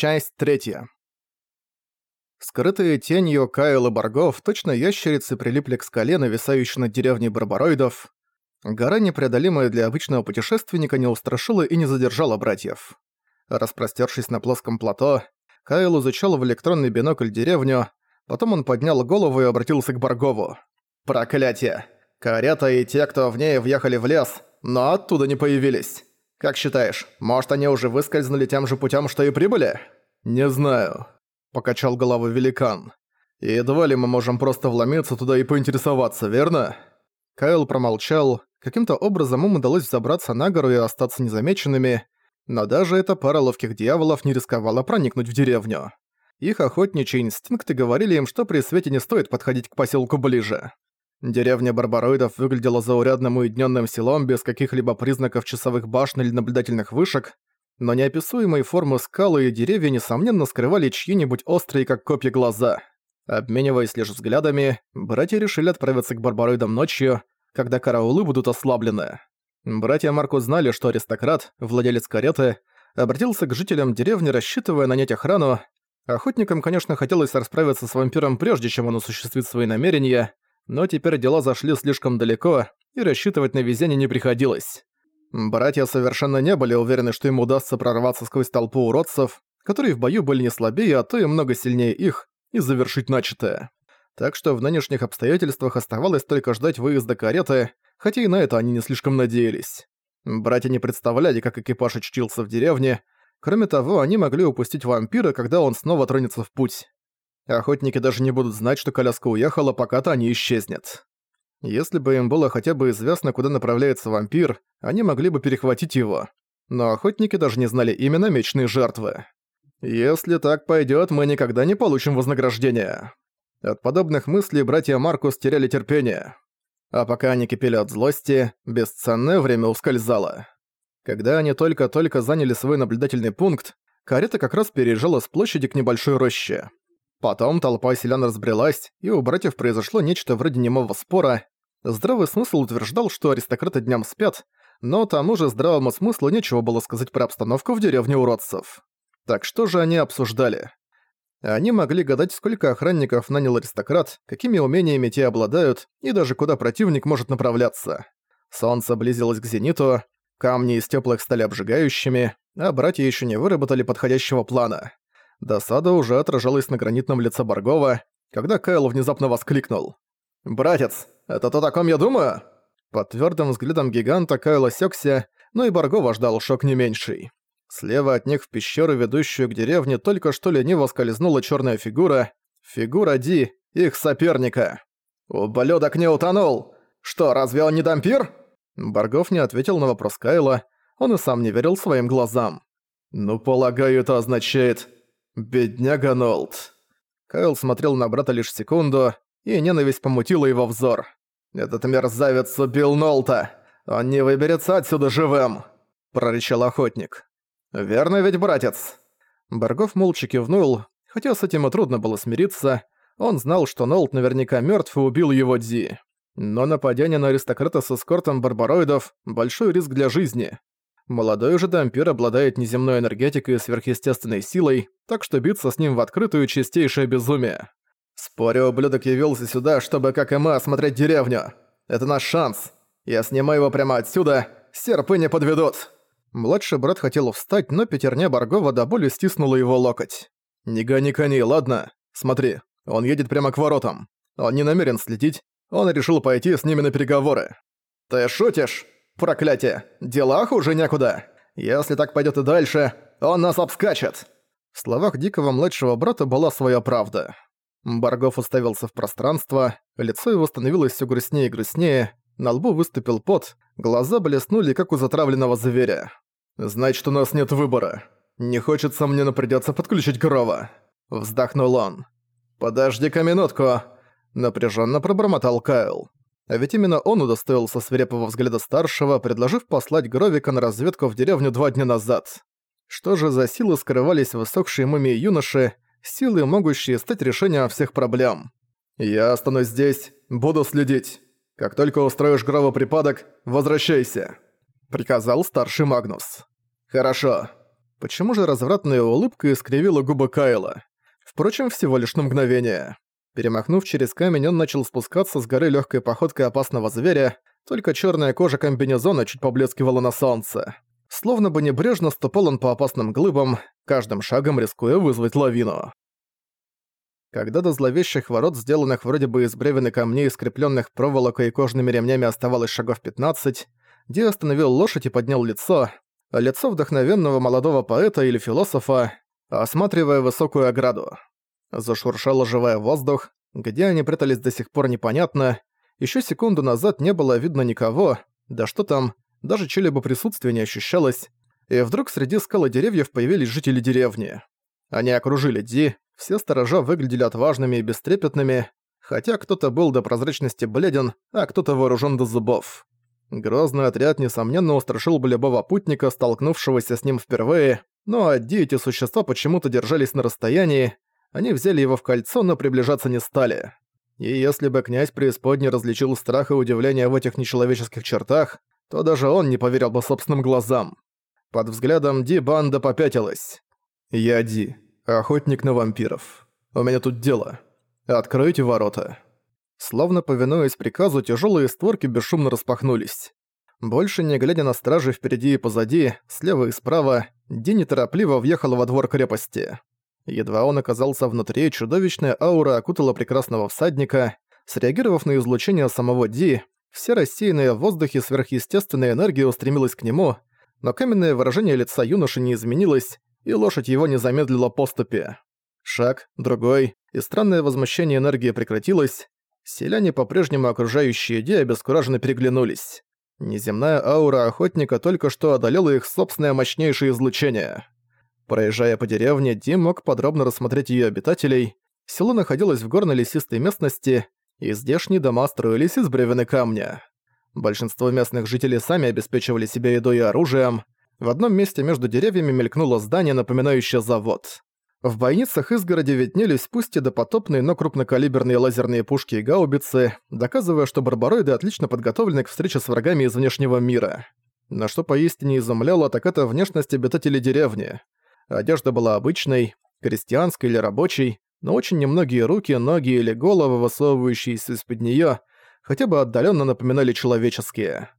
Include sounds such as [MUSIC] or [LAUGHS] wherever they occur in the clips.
Часть третья. Скрытые тенью Кайл и Баргов, точно ящерицы прилипли к скале, нависающей над деревней барбароидов. Гора, непреодолимая для обычного путешественника, не устрашила и не задержала братьев. Распростершись на плоском плато, Кайл изучал в электронный бинокль деревню, потом он поднял голову и обратился к Баргову. «Проклятие! Карета и те, кто в ней въехали в лес, но оттуда не появились. Как считаешь, может они уже выскользнули тем же путем, что и прибыли?» «Не знаю», — покачал головой великан. «Едва ли мы можем просто вломиться туда и поинтересоваться, верно?» Кайл промолчал. Каким-то образом им удалось взобраться на гору и остаться незамеченными, но даже эта пара ловких дьяволов не рисковала проникнуть в деревню. Их охотничьи инстинкты говорили им, что при свете не стоит подходить к поселку ближе. Деревня барбароидов выглядела заурядным уединенным селом без каких-либо признаков часовых башен или наблюдательных вышек, но неописуемые формы скалы и деревья несомненно скрывали чьи-нибудь острые как копья глаза. Обмениваясь лишь взглядами, братья решили отправиться к барбароидам ночью, когда караулы будут ослаблены. Братья Марку знали, что аристократ, владелец кареты, обратился к жителям деревни, рассчитывая нанять охрану. Охотникам, конечно, хотелось расправиться с вампиром прежде, чем он осуществит свои намерения, но теперь дела зашли слишком далеко, и рассчитывать на везение не приходилось. Братья совершенно не были уверены, что им удастся прорваться сквозь толпу уродцев, которые в бою были не слабее, а то и много сильнее их, и завершить начатое. Так что в нынешних обстоятельствах оставалось только ждать выезда кареты, хотя и на это они не слишком надеялись. Братья не представляли, как экипаж очутился в деревне, кроме того, они могли упустить вампира, когда он снова тронется в путь. Охотники даже не будут знать, что коляска уехала, пока та не исчезнет. Если бы им было хотя бы известно, куда направляется вампир, они могли бы перехватить его. Но охотники даже не знали имя намеченной жертвы. Если так пойдет, мы никогда не получим вознаграждения. От подобных мыслей братья Маркус теряли терпение. А пока они кипели от злости, бесценное время ускользало. Когда они только-только заняли свой наблюдательный пункт, карета как раз переезжала с площади к небольшой роще. Потом толпа селян разбрелась, и у братьев произошло нечто вроде немого спора. Здравый смысл утверждал, что аристократы дням спят, но тому же здравому смыслу нечего было сказать про обстановку в деревне уродцев. Так что же они обсуждали? Они могли гадать, сколько охранников нанял аристократ, какими умениями те обладают, и даже куда противник может направляться. Солнце близилось к зениту, камни из теплых стали обжигающими, а братья еще не выработали подходящего плана. Досада уже отражалась на гранитном лице Баргова, когда Кайл внезапно воскликнул. «Братец, это то, о ком я думаю?» Под твёрдым взглядом гиганта Кайл осёкся, но и Баргова ждал шок не меньший. Слева от них в пещеру, ведущую к деревне, только что лениво скользнула чёрная фигура. Фигура Ди, их соперника. «Ублюдок не утонул! Что, разве он не дампир?» Баргов не ответил на вопрос Кайла, он и сам не верил своим глазам. «Ну, полагаю, это означает...» «Бедняга Нолт». Кайл смотрел на брата лишь секунду, и ненависть помутила его взор. «Этот мерзавец убил Нолта! Он не выберется отсюда живым!» – прорычал охотник. «Верно ведь, братец?» Баргов молча кивнул, хотя с этим и трудно было смириться. Он знал, что Нолт наверняка мертв и убил его Ди. Но нападение на аристократа с эскортом барбароидов – большой риск для жизни. Молодой же дампир обладает неземной энергетикой и сверхъестественной силой, так что биться с ним в открытую – чистейшее безумие. Спорю, ублюдок явился сюда, чтобы, как и мы, осмотреть деревню. Это наш шанс. Я снимаю его прямо отсюда, серпы не подведут. Младший брат хотел встать, но пятерня Баргова до боли стиснула его локоть. «Не гони коней, ладно? Смотри, он едет прямо к воротам. Он не намерен следить, он решил пойти с ними на переговоры». «Ты шутишь?» Проклятие! Дела хуже некуда! Если так пойдет и дальше, он нас обскачет!» В словах дикого младшего брата была своя правда. Баргов уставился в пространство, лицо его становилось все грустнее и грустнее, на лбу выступил пот, глаза блеснули, как у затравленного зверя. «Значит, у нас нет выбора. Не хочется мне, но придётся подключить Грова». Вздохнул он. «Подожди-ка минутку», — напряженно пробормотал Кайл. А ведь именно он удостоился свирепого взгляда старшего, предложив послать Гровика на разведку в деревню два дня назад. Что же за силы скрывались в высохшей мумии юноши, силы, могущие стать решением всех проблем? «Я останусь здесь, буду следить. Как только устроишь Грова припадок, возвращайся», — приказал старший Магнус. «Хорошо». Почему же развратная улыбка искривила губы Кайла? Впрочем, всего лишь на мгновение. Перемахнув через камень, он начал спускаться с горы легкой походкой опасного зверя, только черная кожа комбинезона чуть поблескивала на солнце. Словно бы небрежно ступал он по опасным глыбам, каждым шагом рискуя вызвать лавину. Когда до зловещих ворот, сделанных вроде бы из бревен и камней, скрепленных проволокой и кожными ремнями, оставалось шагов 15, Ди остановил лошадь и поднял лицо, лицо вдохновенного молодого поэта или философа, осматривая высокую ограду. Зашуршал оживая воздух, где они прятались до сих пор непонятно, еще секунду назад не было видно никого, да что там, даже чьего присутствия не ощущалось, и вдруг среди скал и деревьев появились жители деревни. Они окружили Ди, все сторожа выглядели отважными и бестрепетными, хотя кто-то был до прозрачности бледен, а кто-то вооружен до зубов. Грозный отряд, несомненно, устрашил бы любого путника, столкнувшегося с ним впервые, но одни эти существа почему-то держались на расстоянии, они взяли его в кольцо, но приближаться не стали. И если бы князь преисподней различил страх и удивление в этих нечеловеческих чертах, то даже он не поверил бы собственным глазам. Под взглядом Ди банда попятилась. «Я Ди, охотник на вампиров. У меня тут дело. Откройте ворота». Словно повинуясь приказу, тяжелые створки бесшумно распахнулись. Больше не глядя на стражи впереди и позади, слева и справа, Ди неторопливо въехал во двор крепости. Едва он оказался внутри, чудовищная аура окутала прекрасного всадника. Среагировав на излучение самого Ди, вся рассеянная в воздухе сверхъестественная энергия устремилась к нему, но каменное выражение лица юноши не изменилось, и лошадь его не замедлила поступи. Шаг, другой, и странное возмущение энергии прекратилось. Селяне, по-прежнему окружающие Ди, обескураженно переглянулись. Неземная аура охотника только что одолела их собственное мощнейшее излучение. Проезжая по деревне, Дим мог подробно рассмотреть ее обитателей. Село находилось в горной лесистой местности, и здешние дома строились из бревен и камня. Большинство местных жителей сами обеспечивали себя едой и оружием. В одном месте между деревьями мелькнуло здание, напоминающее завод. В бойницах изгороди виднелись пусть и допотопные, но крупнокалиберные лазерные пушки и гаубицы, доказывая, что барбароиды отлично подготовлены к встрече с врагами из внешнего мира. На что поистине изумляло, так это внешность обитателей деревни. Одежда была обычной, крестьянской или рабочей, но очень немногие руки, ноги или головы, высовывающиеся из-под неё, хотя бы отдалённо напоминали человеческие.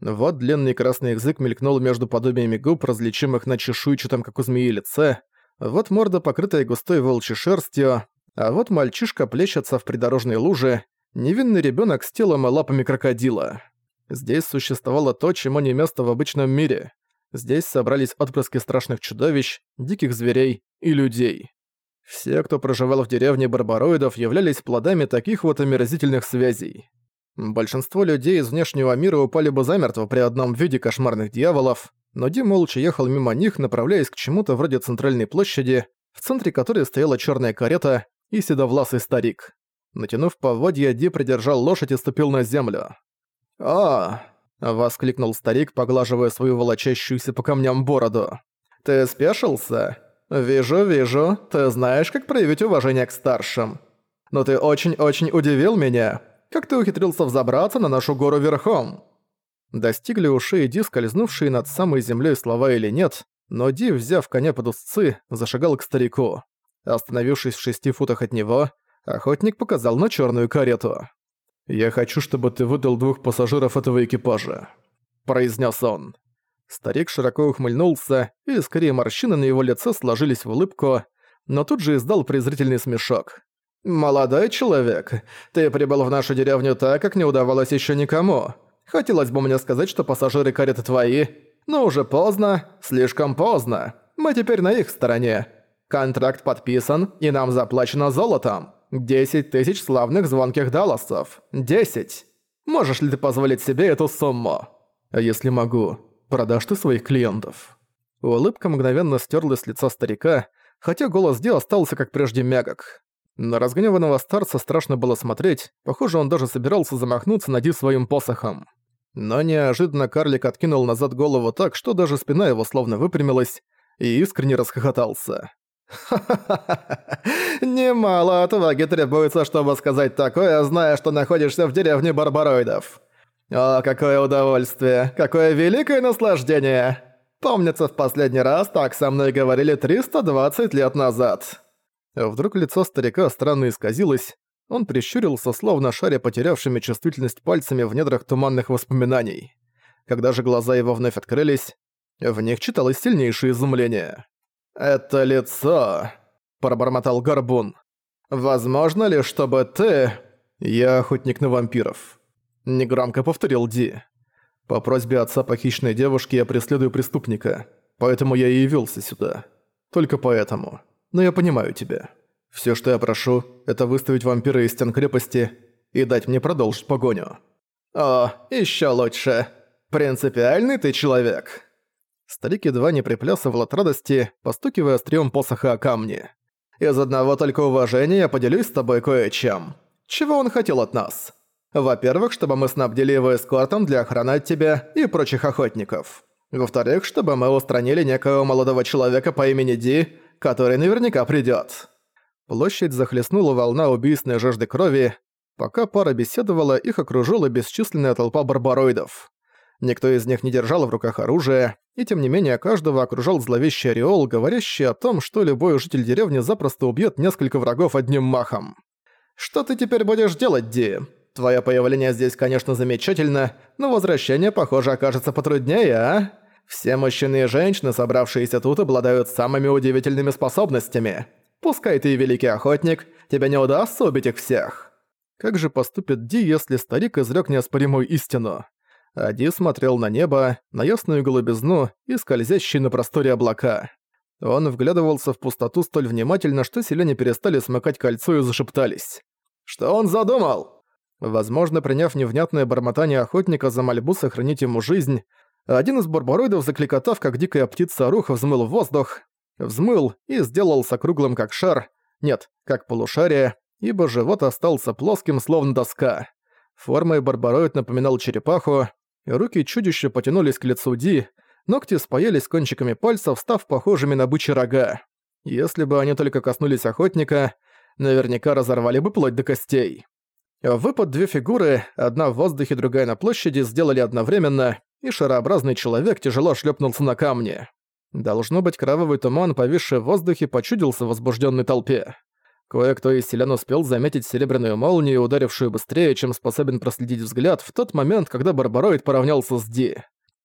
Вот длинный красный язык мелькнул между подобиями губ, различимых на чешуйчатом, как у змеи, лице. Вот морда, покрытая густой волчьей шерстью, а вот мальчишка плещется в придорожной луже, невинный ребёнок с телом и лапами крокодила. Здесь существовало то, чему не место в обычном мире. Здесь собрались отпрыски страшных чудовищ, диких зверей и людей. Все, кто проживал в деревне барбароидов, являлись плодами таких вот омерзительных связей. Большинство людей из внешнего мира упали бы замертво при одном виде кошмарных дьяволов, но Ди молча ехал мимо них, направляясь к чему-то вроде центральной площади, в центре которой стояла черная карета и седовласый старик. Натянув поводья, Ди придержал лошадь и ступил на землю. «А, Воскликнул старик, поглаживая свою волочащуюся по камням бороду. «Ты спешился? Вижу, вижу. Ты знаешь, как проявить уважение к старшим. Но ты очень-очень удивил меня. Как ты ухитрился взобраться на нашу гору верхом?» Достигли ушей Ди, скользнувшие над самой землей слова или нет, но Ди, взяв коня под узцы, зашагал к старику. Остановившись в шести футах от него, охотник показал на черную карету. «Я хочу, чтобы ты выдал двух пассажиров этого экипажа», – произнес он. Старик широко ухмыльнулся, и скорее морщины на его лице сложились в улыбку, но тут же издал презрительный смешок. «Молодой человек, ты прибыл в нашу деревню так, как не удавалось еще никому. Хотелось бы мне сказать, что пассажиры кареты твои, но уже поздно, слишком поздно. Мы теперь на их стороне. Контракт подписан, и нам заплачено золотом. Десять тысяч славных звонких далласов. Десять. Можешь ли ты позволить себе эту сумму? А если могу, продашь ты своих клиентов?» Улыбка мгновенно стерлась с лица старика, хотя голос Ди остался как прежде мягок. На разгневанного старца страшно было смотреть, похоже, он даже собирался замахнуться на Ди своим посохом. Но неожиданно карлик откинул назад голову так, что даже спина его словно выпрямилась, и искренне расхохотался. «Ха-ха-ха! [LAUGHS] Немало отваги требуется, чтобы сказать такое, зная, что находишься в деревне барбароидов. О, какое удовольствие! Какое великое наслаждение! Помнится, в последний раз так со мной говорили 320 лет назад». Вдруг лицо старика странно исказилось, он прищурился, словно шаря потерявшими чувствительность пальцами в недрах туманных воспоминаний. Когда же глаза его вновь открылись, в них читалось сильнейшее изумление. «Это лицо», — пробормотал Горбун. «Возможно ли, чтобы ты...» «Я охотник на вампиров», — негромко повторил Ди. «По просьбе отца похищенной девушки я преследую преступника, поэтому я и явился сюда. Только поэтому. Но я понимаю тебя. Все, что я прошу, это выставить вампира из стен крепости и дать мне продолжить погоню». «О, еще лучше. Принципиальный ты человек». Старик едва не приплясывал от радости, постукивая острием посоха о камни. «Из одного только уважения я поделюсь с тобой кое-чем. Чего он хотел от нас? Во-первых, чтобы мы снабдили его эскортом для охраны от тебя и прочих охотников. Во-вторых, чтобы мы устранили некого молодого человека по имени Ди, который наверняка придёт». Площадь захлестнула волна убийственной жажды крови. Пока пара беседовала, их окружила бесчисленная толпа барбароидов. Никто из них не держал в руках оружие, и тем не менее каждого окружал зловещий ореол, говорящий о том, что любой житель деревни запросто убьет несколько врагов одним махом. «Что ты теперь будешь делать, Ди? Твое появление здесь, конечно, замечательно, но возвращение, похоже, окажется потруднее, а? Все мужчины и женщины, собравшиеся тут, обладают самыми удивительными способностями. Пускай ты и великий охотник, тебе не удастся убить их всех». Как же поступит Ди, если старик изрёк неоспоримую истину? Ади смотрел на небо, на ясную голубизну и скользящие на просторе облака. Он вглядывался в пустоту столь внимательно, что селяне перестали смыкать кольцо и зашептались. «Что он задумал?» Возможно, приняв невнятное бормотание охотника за мольбу сохранить ему жизнь, один из барбароидов, закликотав, как дикая птица руха, взмыл в воздух, взмыл и сделался круглым, как шар, нет, как полушарие, ибо живот остался плоским, словно доска. Формой барбароид напоминал черепаху, Руки чудища потянулись к лицу Ди, ногти спаялись кончиками пальцев, став похожими на бычьи рога. Если бы они только коснулись охотника, наверняка разорвали бы плоть до костей. Выпад две фигуры, одна в воздухе, другая на площади, сделали одновременно, и шарообразный человек тяжело шлепнулся на камни. Должно быть, кровавый туман, повисший в воздухе, почудился в возбужденной толпе. Кое-кто из селян успел заметить серебряную молнию, ударившую быстрее, чем способен проследить взгляд, в тот момент, когда Барбароид поравнялся с Ди.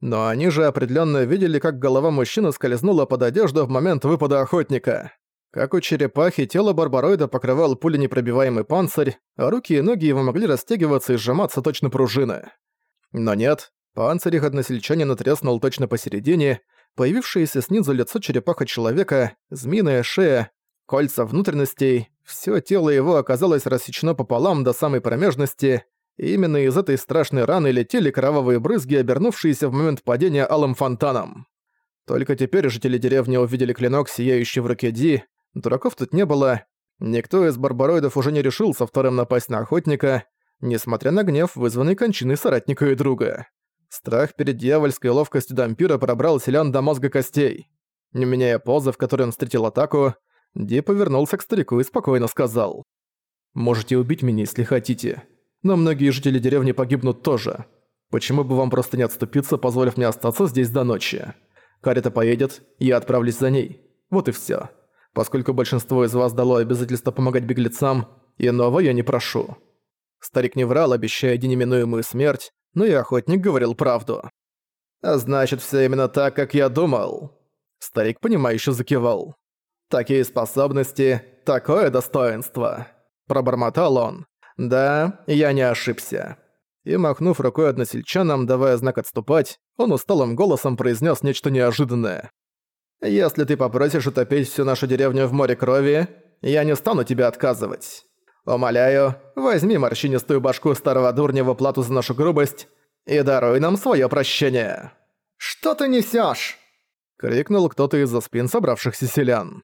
Но они же определенно видели, как голова мужчины скользнула под одежду в момент выпада охотника. Как у черепахи, тело Барбароида покрывал пуленепробиваемый панцирь, а руки и ноги его могли растягиваться и сжиматься точно пружины. Но нет, панцирь их односельчанина треснул точно посередине, появившееся снизу лицо черепаха человека, змеиная шея, кольца внутренностей, все тело его оказалось рассечено пополам до самой промежности, и именно из этой страшной раны летели кровавые брызги, обернувшиеся в момент падения алым фонтаном. Только теперь жители деревни увидели клинок, сияющий в руке Ди, дураков тут не было, никто из барбароидов уже не решился вторым напасть на охотника, несмотря на гнев, вызванный кончиной соратника и друга. Страх перед дьявольской ловкостью дампира пробрал селян до мозга костей. Не меняя позы, в которой он встретил атаку, Ди повернулся к старику и спокойно сказал. «Можете убить меня, если хотите. Но многие жители деревни погибнут тоже. Почему бы вам просто не отступиться, позволив мне остаться здесь до ночи? Карета поедет, я отправлюсь за ней. Вот и всё. Поскольку большинство из вас дало обязательство помогать беглецам, иного я не прошу». Старик не врал, обещая неминуемую смерть, но и охотник говорил правду. «А значит, всё именно так, как я думал». Старик, понимающе закивал. Такие способности, такое достоинство!» Пробормотал он. «Да, я не ошибся». И, махнув рукой односельчанам, давая знак отступать, он усталым голосом произнес нечто неожиданное. «Если ты попросишь утопить всю нашу деревню в море крови, я не стану тебе отказывать. Умоляю, возьми морщинистую башку старого дурня в плату за нашу грубость и даруй нам свое прощение». «Что ты несешь? крикнул кто-то из-за спин собравшихся селян.